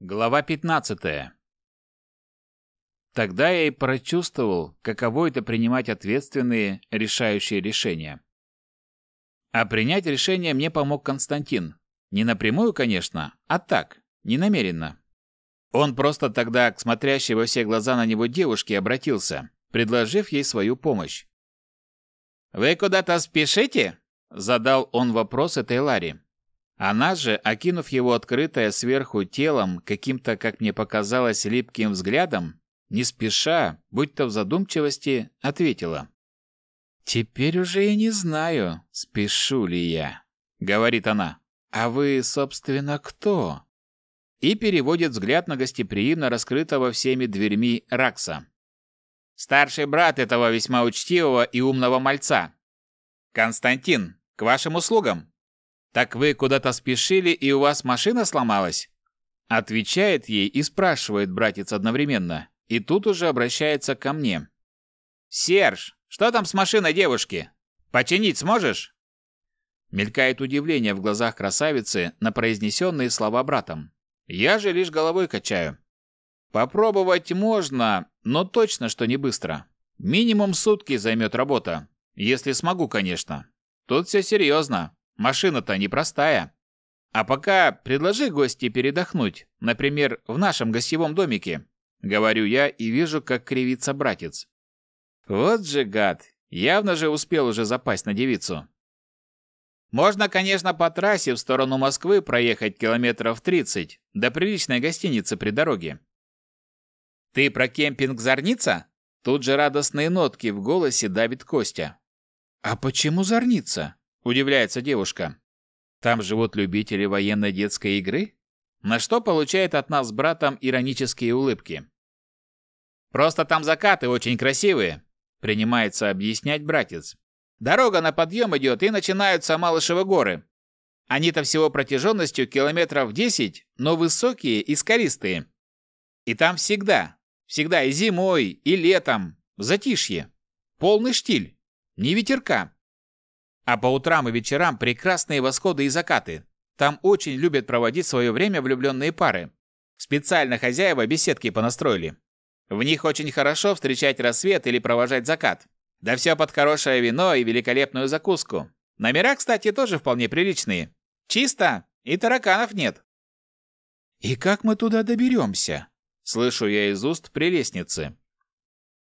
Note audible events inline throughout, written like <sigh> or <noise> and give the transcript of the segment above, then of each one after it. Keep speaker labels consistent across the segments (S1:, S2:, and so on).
S1: Глава 15. Тогда я и прочувствовал, каково это принимать ответственные, решающие решения. А принять решение мне помог Константин. Не напрямую, конечно, а так, ненамеренно. Он просто тогда к смотрящей во все глаза на него девушке обратился, предложив ей свою помощь. «Вы куда-то спешите?» – задал он вопрос этой Ларе. Она же, окинув его открытое сверху телом каким-то, как мне показалось, липким взглядом, не спеша, будь то в задумчивости, ответила. «Теперь уже и не знаю, спешу ли я», — говорит она. «А вы, собственно, кто?» И переводит взгляд на гостеприимно раскрытого всеми дверьми Ракса. «Старший брат этого весьма учтивого и умного мальца. Константин, к вашим услугам!» «Так вы куда-то спешили, и у вас машина сломалась?» Отвечает ей и спрашивает братец одновременно. И тут уже обращается ко мне. «Серж, что там с машиной девушки? Починить сможешь?» Мелькает удивление в глазах красавицы на произнесенные слова братом. Я же лишь головой качаю. Попробовать можно, но точно, что не быстро. Минимум сутки займет работа. Если смогу, конечно. Тут все серьезно. Машина-то непростая. А пока предложи гости передохнуть, например, в нашем гостевом домике. Говорю я и вижу, как кривится братец. Вот же гад, явно же успел уже запасть на девицу. Можно, конечно, по трассе в сторону Москвы проехать километров 30 до приличной гостиницы при дороге. Ты про кемпинг Зорница? Тут же радостные нотки в голосе давит Костя. А почему Зорница? Удивляется девушка. Там живут любители военной детской игры? На что получает от нас с братом иронические улыбки. Просто там закаты очень красивые, принимается объяснять братец. Дорога на подъем идет и начинаются Малышевы горы. Они-то всего протяженностью километров 10, но высокие и скалистые. И там всегда, всегда и зимой, и летом, затишье. Полный штиль, ни ветерка. А по утрам и вечерам прекрасные восходы и закаты. Там очень любят проводить свое время влюбленные пары. Специально хозяева беседки понастроили. В них очень хорошо встречать рассвет или провожать закат. Да все под хорошее вино и великолепную закуску. Номера, кстати, тоже вполне приличные. Чисто, и тараканов нет. «И как мы туда доберемся?» Слышу я из уст прелестницы.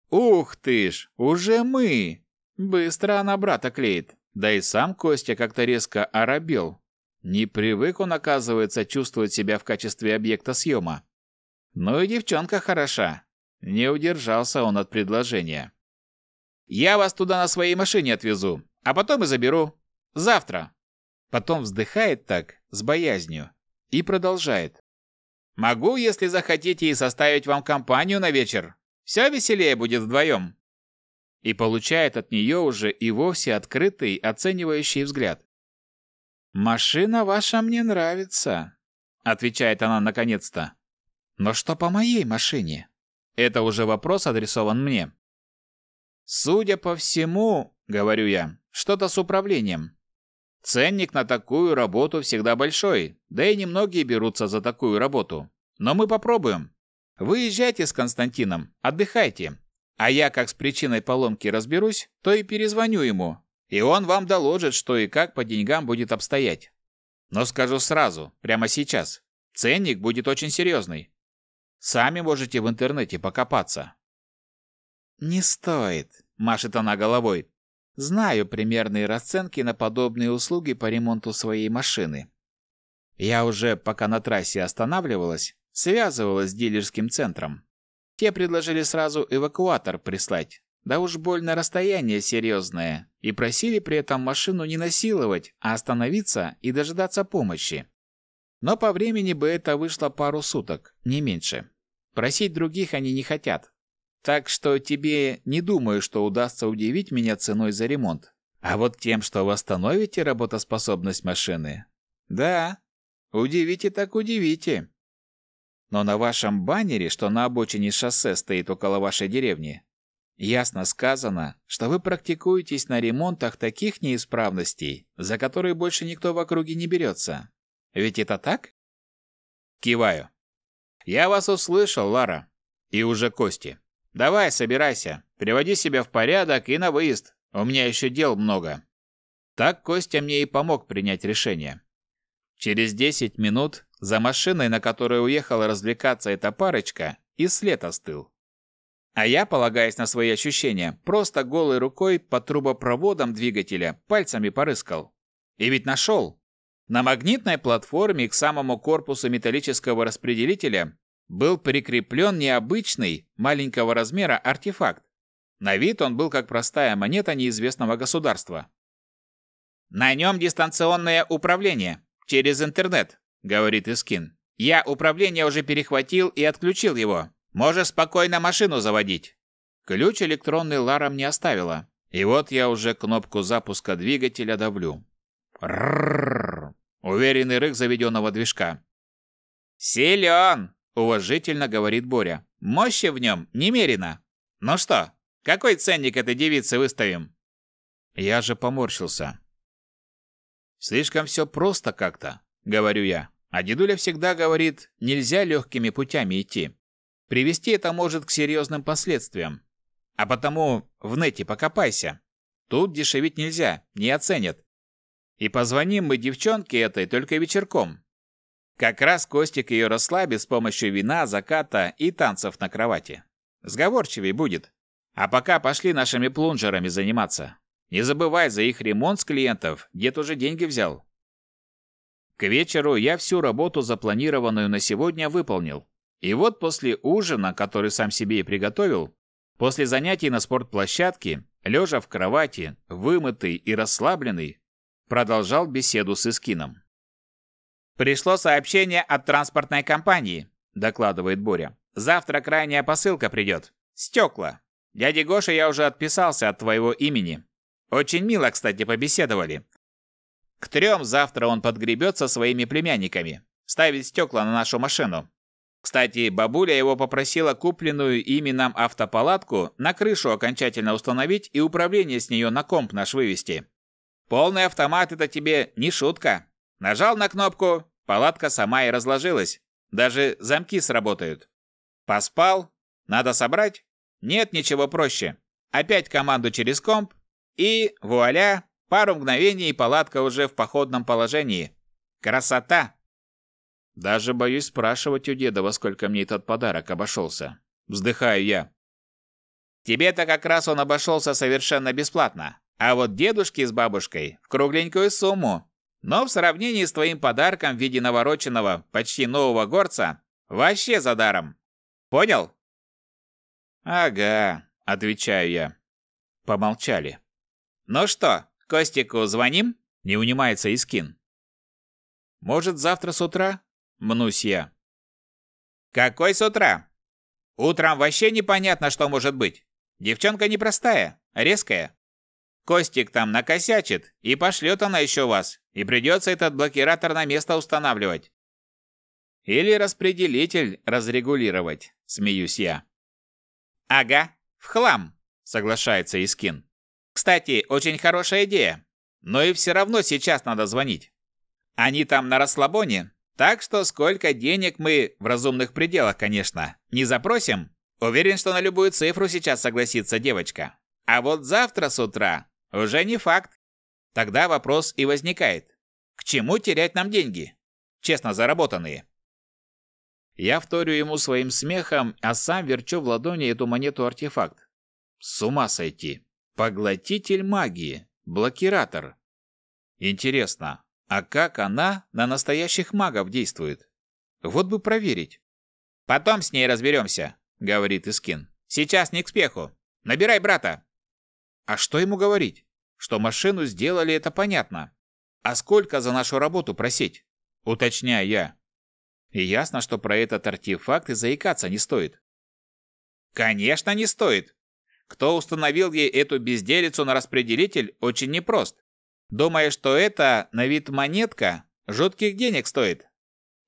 S1: «Ух ты ж, уже мы!» Быстро она брата клеит. Да и сам Костя как-то резко оробел. Не привык он, оказывается, чувствовать себя в качестве объекта съема. Ну и девчонка хороша. Не удержался он от предложения. «Я вас туда на своей машине отвезу, а потом и заберу. Завтра». Потом вздыхает так, с боязнью, и продолжает. «Могу, если захотите, и составить вам компанию на вечер. Все веселее будет вдвоем» и получает от нее уже и вовсе открытый, оценивающий взгляд. «Машина ваша мне нравится», — отвечает она наконец-то. «Но что по моей машине?» Это уже вопрос адресован мне. «Судя по всему, — говорю я, — что-то с управлением. Ценник на такую работу всегда большой, да и немногие берутся за такую работу. Но мы попробуем. Выезжайте с Константином, отдыхайте. А я как с причиной поломки разберусь, то и перезвоню ему, и он вам доложит, что и как по деньгам будет обстоять. Но скажу сразу, прямо сейчас, ценник будет очень серьезный. Сами можете в интернете покопаться. Не стоит, машет она головой. Знаю примерные расценки на подобные услуги по ремонту своей машины. Я уже, пока на трассе останавливалась, связывалась с дилерским центром. Те предложили сразу эвакуатор прислать. Да уж больно расстояние серьезное. И просили при этом машину не насиловать, а остановиться и дожидаться помощи. Но по времени бы это вышло пару суток, не меньше. Просить других они не хотят. Так что тебе не думаю, что удастся удивить меня ценой за ремонт. А вот тем, что восстановите работоспособность машины, да, удивите так удивите. Но на вашем баннере, что на обочине шоссе стоит около вашей деревни, ясно сказано, что вы практикуетесь на ремонтах таких неисправностей, за которые больше никто в округе не берется. Ведь это так? Киваю. Я вас услышал, Лара. И уже Кости. Давай, собирайся, приводи себя в порядок и на выезд. У меня еще дел много. Так Костя мне и помог принять решение. Через 10 минут за машиной, на которой уехала развлекаться эта парочка, и след остыл. А я, полагаясь на свои ощущения, просто голой рукой по трубопроводам двигателя пальцами порыскал. И ведь нашел. На магнитной платформе к самому корпусу металлического распределителя был прикреплен необычный, маленького размера артефакт. На вид он был как простая монета неизвестного государства. «На нем дистанционное управление. Через интернет», — говорит Искин. «Я управление уже перехватил и отключил его. Можешь спокойно машину заводить». Ключ электронный Лара мне оставила. И вот я уже кнопку запуска двигателя давлю. Рррррр. Уверенный рык заведенного движка. «Силен!» – уважительно говорит Боря. «Мощи в нем немерено. Ну что, какой ценник этой девице выставим?» Я же поморщился. «Слишком все просто как-то», — говорю я. А дедуля всегда говорит, нельзя легкими путями идти. Привести это может к серьезным последствиям. А потому в нете покопайся. Тут дешевить нельзя, не оценят. И позвоним мы девчонке этой только вечерком. Как раз Костик ее расслабит с помощью вина, заката и танцев на кровати. Сговорчивей будет. А пока пошли нашими плунжерами заниматься. Не забывай за их ремонт с клиентов, дед уже деньги взял. К вечеру я всю работу, запланированную на сегодня, выполнил. И вот после ужина, который сам себе и приготовил, после занятий на спортплощадке, лежа в кровати, вымытый и расслабленный, Продолжал беседу с Искином. «Пришло сообщение от транспортной компании», – докладывает Боря. «Завтра крайняя посылка придет. Стекла. Дяде Гоше я уже отписался от твоего имени. Очень мило, кстати, побеседовали. К трем завтра он подгребет со своими племянниками. Ставить стекла на нашу машину. Кстати, бабуля его попросила купленную ими нам автопалатку на крышу окончательно установить и управление с нее на комп наш вывести. Полный автомат это тебе не шутка. Нажал на кнопку, палатка сама и разложилась. Даже замки сработают. Поспал? Надо собрать? Нет ничего проще. Опять команду через комп, и вуаля, пару мгновений и палатка уже в походном положении. Красота! Даже боюсь спрашивать у деда, во сколько мне этот подарок обошелся. Вздыхаю я. Тебе-то как раз он обошелся совершенно бесплатно. А вот дедушке с бабушкой в кругленькую сумму. Но в сравнении с твоим подарком в виде навороченного, почти нового горца, вообще за даром. Понял? Ага, отвечаю я. Помолчали. Ну что, Костику звоним? Не унимается Искин. Может, завтра с утра? Мнусь я. Какой с утра? Утром вообще непонятно, что может быть. Девчонка непростая, резкая. Костик там накосячит, и пошлет она еще вас, и придется этот блокиратор на место устанавливать. Или распределитель разрегулировать, смеюсь я. Ага, в хлам, соглашается Искин. Кстати, очень хорошая идея. Но и все равно сейчас надо звонить. Они там на расслабоне, так что сколько денег мы, в разумных пределах, конечно, не запросим, уверен, что на любую цифру сейчас согласится девочка. А вот завтра с утра уже не факт. Тогда вопрос и возникает. К чему терять нам деньги? Честно заработанные. Я вторю ему своим смехом, а сам верчу в ладони эту монету-артефакт. С ума сойти. Поглотитель магии. Блокиратор. Интересно, а как она на настоящих магов действует? Вот бы проверить. Потом с ней разберемся, говорит Искин. Сейчас не к спеху. Набирай брата. А что ему говорить? Что машину сделали, это понятно. А сколько за нашу работу просить? Уточняю я. И ясно, что про этот артефакт и заикаться не стоит. Конечно, не стоит. Кто установил ей эту безделицу на распределитель, очень непрост. Думая, что это на вид монетка, жутких денег стоит.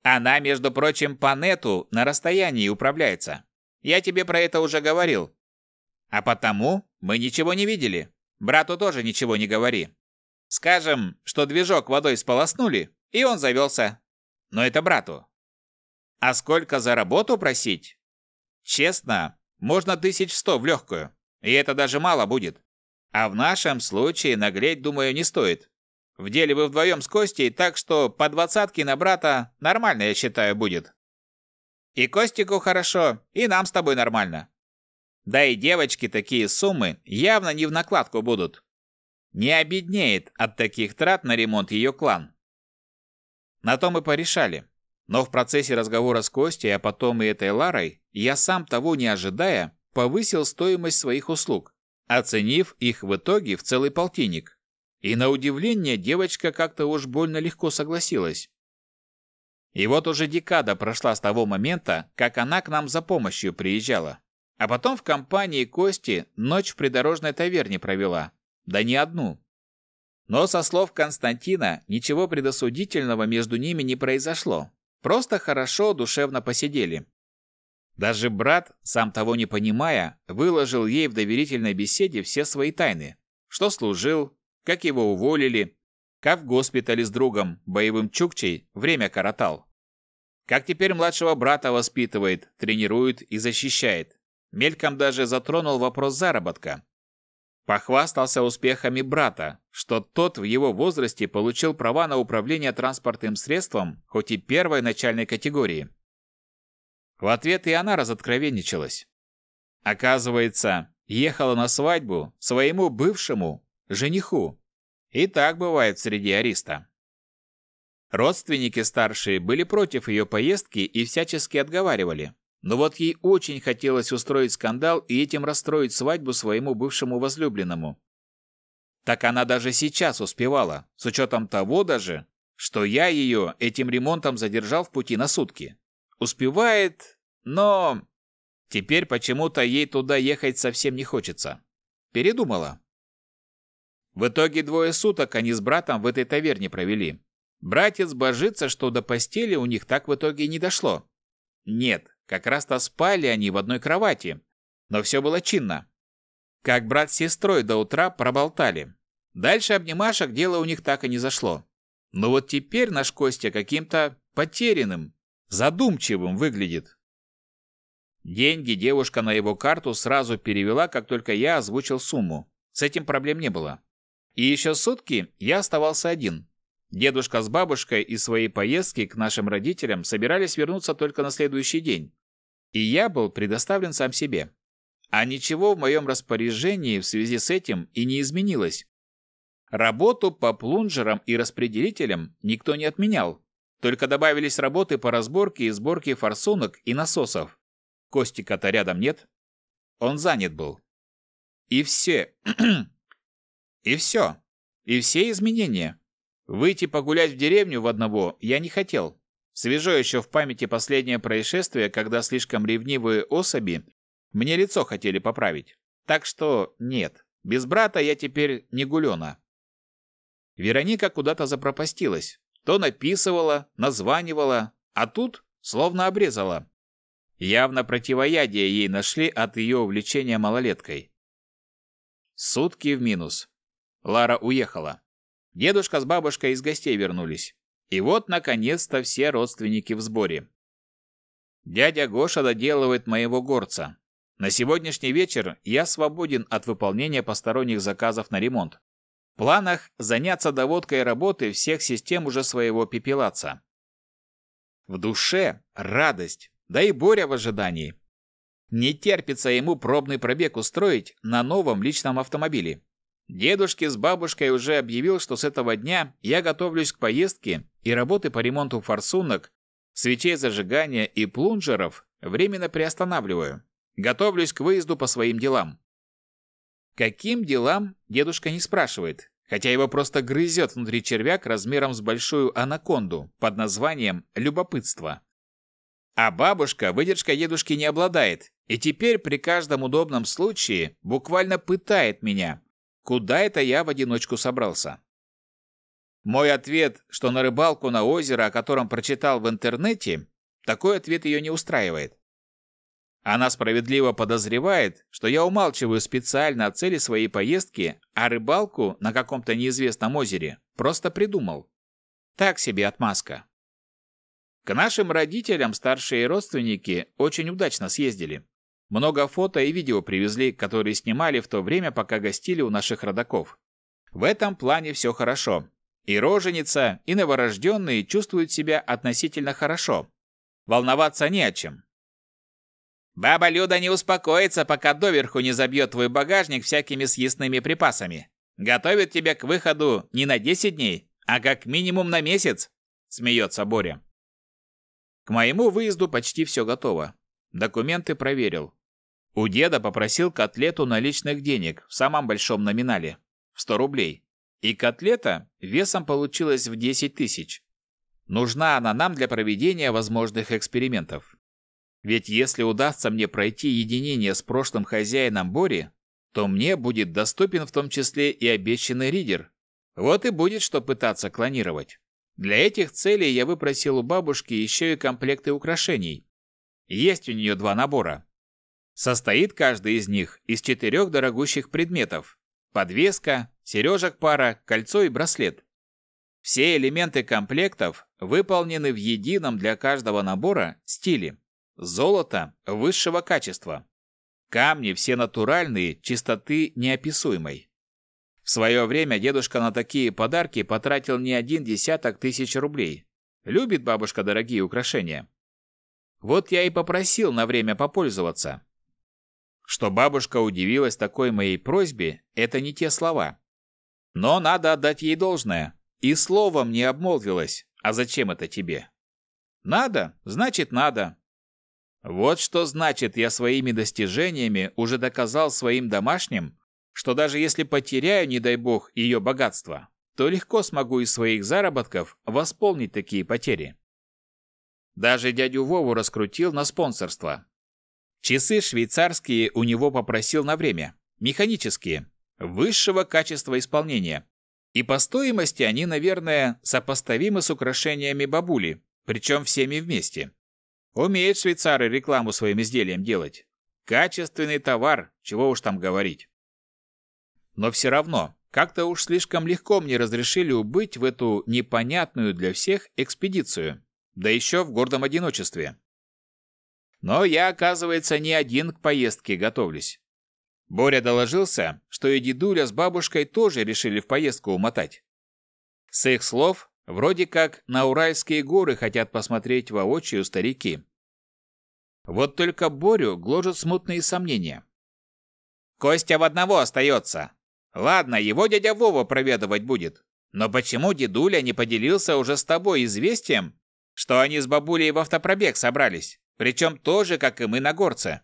S1: Она, между прочим, по нету на расстоянии управляется. Я тебе про это уже говорил. А потому мы ничего не видели. Брату тоже ничего не говори. Скажем, что движок водой сполоснули, и он завелся. Но это брату. А сколько за работу просить? Честно, можно тысяч сто в легкую, и это даже мало будет. А в нашем случае наглеть, думаю, не стоит. В деле вы вдвоем с Костей, так что по двадцатке на брата нормально, я считаю, будет. И Костику хорошо, и нам с тобой нормально. Да и девочки такие суммы явно не в накладку будут. Не обеднеет от таких трат на ремонт ее клан. На то мы порешали. Но в процессе разговора с Костей, а потом и этой Ларой, я сам того не ожидая, повысил стоимость своих услуг, оценив их в итоге в целый полтинник. И на удивление девочка как-то уж больно легко согласилась. И вот уже декада прошла с того момента, как она к нам за помощью приезжала. А потом в компании Кости ночь в придорожной таверне провела. Да не одну. Но со слов Константина, ничего предосудительного между ними не произошло. Просто хорошо, душевно посидели. Даже брат, сам того не понимая, выложил ей в доверительной беседе все свои тайны. Что служил, как его уволили, как в госпитале с другом, боевым чукчей, время коротал. Как теперь младшего брата воспитывает, тренирует и защищает. Мельком даже затронул вопрос заработка. Похвастался успехами брата, что тот в его возрасте получил права на управление транспортным средством, хоть и первой начальной категории. В ответ и она разоткровенничалась. Оказывается, ехала на свадьбу своему бывшему жениху. И так бывает среди ариста. Родственники старшие были против ее поездки и всячески отговаривали. Но вот ей очень хотелось устроить скандал и этим расстроить свадьбу своему бывшему возлюбленному. Так она даже сейчас успевала, с учетом того даже, что я ее этим ремонтом задержал в пути на сутки. Успевает, но... Теперь почему-то ей туда ехать совсем не хочется. Передумала. В итоге двое суток они с братом в этой таверне провели. Братец божится, что до постели у них так в итоге не дошло. Нет, как раз-то спали они в одной кровати, но все было чинно. Как брат с сестрой до утра проболтали. Дальше обнимашек дело у них так и не зашло. Но вот теперь наш Костя каким-то потерянным, задумчивым выглядит. Деньги девушка на его карту сразу перевела, как только я озвучил сумму. С этим проблем не было. И еще сутки я оставался один. Дедушка с бабушкой из своей поездки к нашим родителям собирались вернуться только на следующий день. И я был предоставлен сам себе. А ничего в моем распоряжении в связи с этим и не изменилось. Работу по плунжерам и распределителям никто не отменял. Только добавились работы по разборке и сборке форсунок и насосов. Костика-то рядом нет. Он занят был. И все. <clears throat> и все. И все изменения. Выйти погулять в деревню в одного я не хотел. Свежо еще в памяти последнее происшествие, когда слишком ревнивые особи мне лицо хотели поправить. Так что нет, без брата я теперь не гулена. Вероника куда-то запропастилась. То написывала, названивала, а тут словно обрезала. Явно противоядие ей нашли от ее увлечения малолеткой. Сутки в минус. Лара уехала. Дедушка с бабушкой из гостей вернулись. И вот, наконец-то, все родственники в сборе. Дядя Гоша доделывает моего горца. На сегодняшний вечер я свободен от выполнения посторонних заказов на ремонт. Планах заняться доводкой работы всех систем уже своего пепелаца. В душе радость, да и Боря в ожидании. Не терпится ему пробный пробег устроить на новом личном автомобиле. Дедушке с бабушкой уже объявил, что с этого дня я готовлюсь к поездке и работы по ремонту форсунок, свечей зажигания и плунжеров временно приостанавливаю. Готовлюсь к выезду по своим делам. Каким делам, дедушка не спрашивает, хотя его просто грызет внутри червяк размером с большую анаконду под названием «любопытство». А бабушка выдержкой дедушки не обладает, и теперь при каждом удобном случае буквально пытает меня, Куда это я в одиночку собрался? Мой ответ, что на рыбалку на озеро, о котором прочитал в интернете, такой ответ ее не устраивает. Она справедливо подозревает, что я умалчиваю специально о цели своей поездки, а рыбалку на каком-то неизвестном озере просто придумал. Так себе отмазка. К нашим родителям старшие родственники очень удачно съездили. Много фото и видео привезли, которые снимали в то время, пока гостили у наших родаков. В этом плане все хорошо. И роженица, и новорожденные чувствуют себя относительно хорошо. Волноваться не о чем. Баба Люда не успокоится, пока доверху не забьет твой багажник всякими съестными припасами. Готовит тебя к выходу не на 10 дней, а как минимум на месяц, смеется Боря. К моему выезду почти все готово. Документы проверил. У деда попросил котлету наличных денег в самом большом номинале – в 100 рублей. И котлета весом получилась в 10 тысяч. Нужна она нам для проведения возможных экспериментов. Ведь если удастся мне пройти единение с прошлым хозяином Бори, то мне будет доступен в том числе и обещанный ридер. Вот и будет что пытаться клонировать. Для этих целей я выпросил у бабушки еще и комплекты украшений. Есть у нее два набора. Состоит каждый из них из четырех дорогущих предметов. Подвеска, сережек пара, кольцо и браслет. Все элементы комплектов выполнены в едином для каждого набора стиле. Золото высшего качества. Камни все натуральные, чистоты неописуемой. В свое время дедушка на такие подарки потратил не один десяток тысяч рублей. Любит бабушка дорогие украшения. Вот я и попросил на время попользоваться. Что бабушка удивилась такой моей просьбе, это не те слова. Но надо отдать ей должное. И словом не обмолвилась. А зачем это тебе? Надо, значит надо. Вот что значит я своими достижениями уже доказал своим домашним, что даже если потеряю, не дай бог, ее богатство, то легко смогу из своих заработков восполнить такие потери. Даже дядю Вову раскрутил на спонсорство. Часы швейцарские у него попросил на время, механические, высшего качества исполнения. И по стоимости они, наверное, сопоставимы с украшениями бабули, причем всеми вместе. Умеют швейцары рекламу своим изделиям делать. Качественный товар, чего уж там говорить. Но все равно, как-то уж слишком легко мне разрешили убыть в эту непонятную для всех экспедицию, да еще в гордом одиночестве. Но я, оказывается, не один к поездке готовлюсь. Боря доложился, что и дедуля с бабушкой тоже решили в поездку умотать. С их слов, вроде как на Уральские горы хотят посмотреть воочию старики. Вот только Борю гложат смутные сомнения. «Костя в одного остается», Ладно, его дядя Вова проведывать будет. Но почему дедуля не поделился уже с тобой известием, что они с бабулей в автопробег собрались? Причем тоже, как и мы на горце.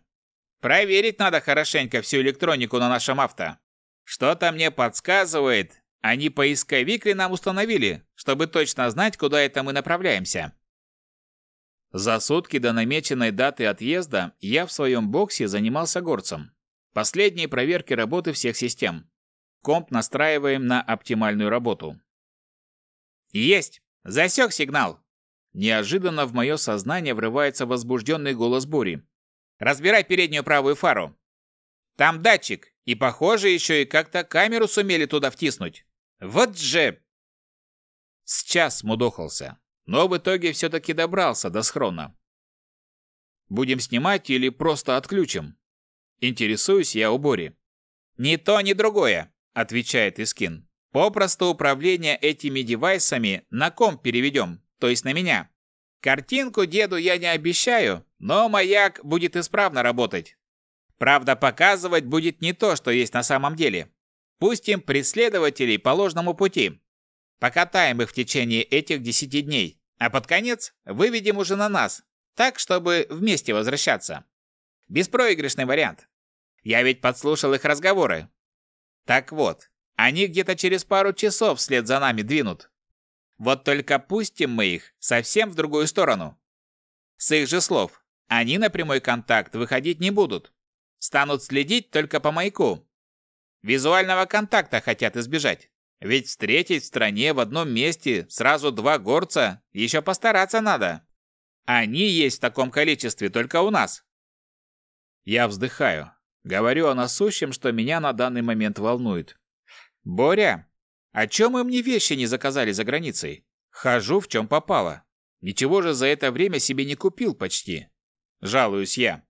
S1: Проверить надо хорошенько всю электронику на нашем авто. Что-то мне подсказывает, они поисковик ли нам установили, чтобы точно знать, куда это мы направляемся. За сутки до намеченной даты отъезда я в своем боксе занимался горцем. Последние проверки работы всех систем. Комп настраиваем на оптимальную работу. Есть! Засек сигнал! Неожиданно в мое сознание врывается возбужденный голос Бори. Разбирай переднюю правую фару. Там датчик, и, похоже, еще и как-то камеру сумели туда втиснуть. Вот же! С час мудохался, но в итоге все-таки добрался до схрона. Будем снимать или просто отключим? Интересуюсь я у Бори. Ни то, ни другое отвечает Искин. Попросту управление этими девайсами на ком переведем, то есть на меня. Картинку деду я не обещаю, но маяк будет исправно работать. Правда, показывать будет не то, что есть на самом деле. Пустим преследователей по ложному пути. Покатаем их в течение этих десяти дней, а под конец выведем уже на нас, так, чтобы вместе возвращаться. Беспроигрышный вариант. Я ведь подслушал их разговоры, так вот, они где-то через пару часов вслед за нами двинут. Вот только пустим мы их совсем в другую сторону. С их же слов, они на прямой контакт выходить не будут. Станут следить только по маяку. Визуального контакта хотят избежать. Ведь встретить в стране в одном месте сразу два горца еще постараться надо. Они есть в таком количестве только у нас. Я вздыхаю. Говорю о насущем, что меня на данный момент волнует. «Боря, а чё мы мне вещи не заказали за границей? Хожу, в чем попало. Ничего же за это время себе не купил почти. Жалуюсь я.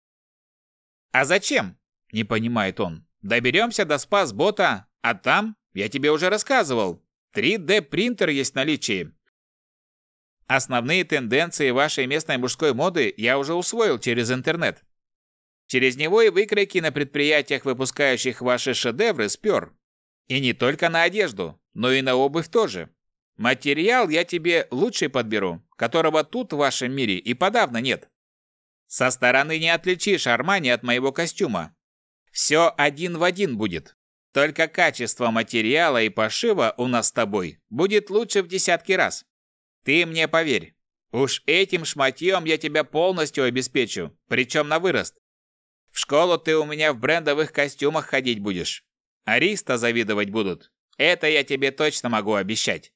S1: А зачем? Не понимает он. Доберемся до спас-бота, а там, я тебе уже рассказывал, 3D принтер есть в наличии. Основные тенденции вашей местной мужской моды я уже усвоил через интернет. Через него и выкройки на предприятиях, выпускающих ваши шедевры, спер. И не только на одежду, но и на обувь тоже. Материал я тебе лучший подберу, которого тут в вашем мире и подавно нет. Со стороны не отличишь Армани от моего костюма. Все один в один будет. Только качество материала и пошива у нас с тобой будет лучше в десятки раз. Ты мне поверь. Уж этим шматьем я тебя полностью обеспечу, причем на вырост. В школу ты у меня в брендовых костюмах ходить будешь. Ариста завидовать будут. Это я тебе точно могу обещать.